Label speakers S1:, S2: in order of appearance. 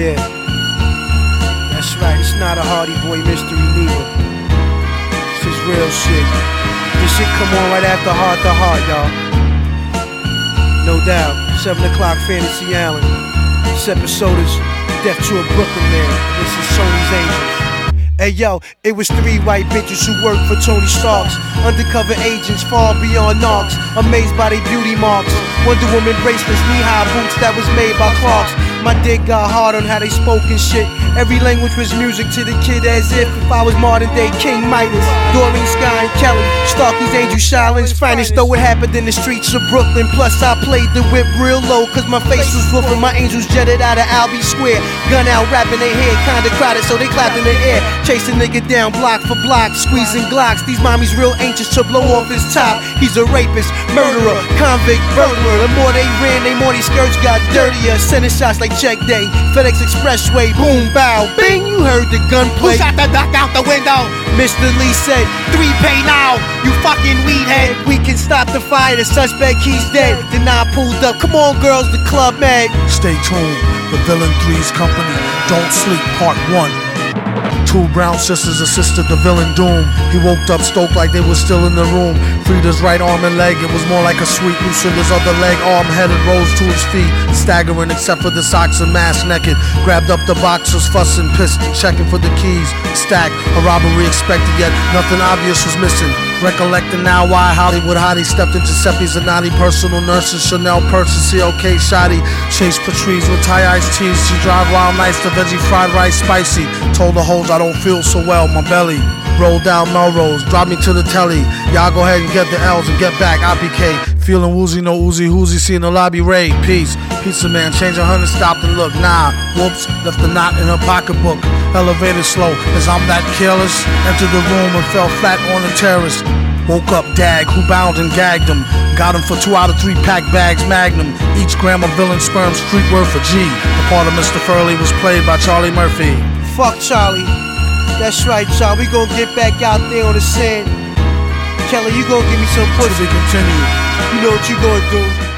S1: Yeah. That's right, it's not a Hardy Boy mystery neither. This is real shit. This shit come on right after Heart to Heart, y'all. No doubt. 7 o'clock Fantasy Island. This episode is Death to a Brooklyn Man. This is Sony's Angels. Hey yo, it was three white bitches who worked for Tony Starks. Undercover agents far beyond knocks. Amazed by their beauty marks. Wonder Woman bracelets, knee high boots that was made by Clarks. My dick got hard on how they spoke and shit. Every language was music to the kid as if if I was modern day King Midas. Doreen, Sky, and Kelly. Starkey's Angel Shylins. Finest though it happened in the streets of Brooklyn. Plus I played the whip real low cause my face was roofing. My angels jetted out of Albee Square. Gun out rapping their head, kinda crowded so they clapped in the air. Chasing nigga down block for block, squeezing glocks. These mommies real anxious to blow off his top. He's a rapist, murderer, convict, burglar. The more they ran, they more these skirts got dirtier. Sending shots like check day. FedEx Expressway, boom, bow, bing. You heard the gunplay.
S2: Who shot the duck out the window?
S1: Mr. Lee said,
S2: Three pay now, you fucking weed head.
S1: We can stop the fire, the suspect, he's dead. Then I pulled up. Come on, girls, the club mad.
S3: Stay tuned. The Villain Three's Company. Don't Sleep, Part 1. Two brown sisters assisted the villain Doom. He woke up stoked like they were still in the room. Frida's right arm and leg, it was more like a sweet. Lucinda's other leg, arm headed, rose to his feet. Staggering except for the socks and mask naked. Grabbed up the boxes, fussing, pissed, checking for the keys. Stack, a robbery expected, yet nothing obvious was missing. Recollecting now why Hollywood Hottie stepped into Seppi's Naughty personal nurses, Chanel purses, CLK shoddy. Chase Patrice with Thai iced teas. She drive wild nights, the veggie fried rice spicy. Told the hoes I don't feel so well, my belly. Roll down Melrose, drop me to the telly. Y'all go ahead and get the L's and get back. IPK, feeling woozy, no oozy, whoozy, seeing the lobby raid. Peace, pizza man, change a hundred, stopped and look. Nah, whoops, left the knot in her pocketbook. Elevator slow, as I'm that careless. Entered the room and fell flat on the terrace. Woke up Dag, who bound and gagged him. Got him for two out of three pack bags Magnum. Each gram of villain sperm, street word for G. The part of Mr. Furley was played by Charlie Murphy.
S1: Fuck Charlie. That's right, y'all. We gonna get back out there on the sand. Kelly, you gonna give me some pussy.
S3: be continued.
S1: You know what you gonna do.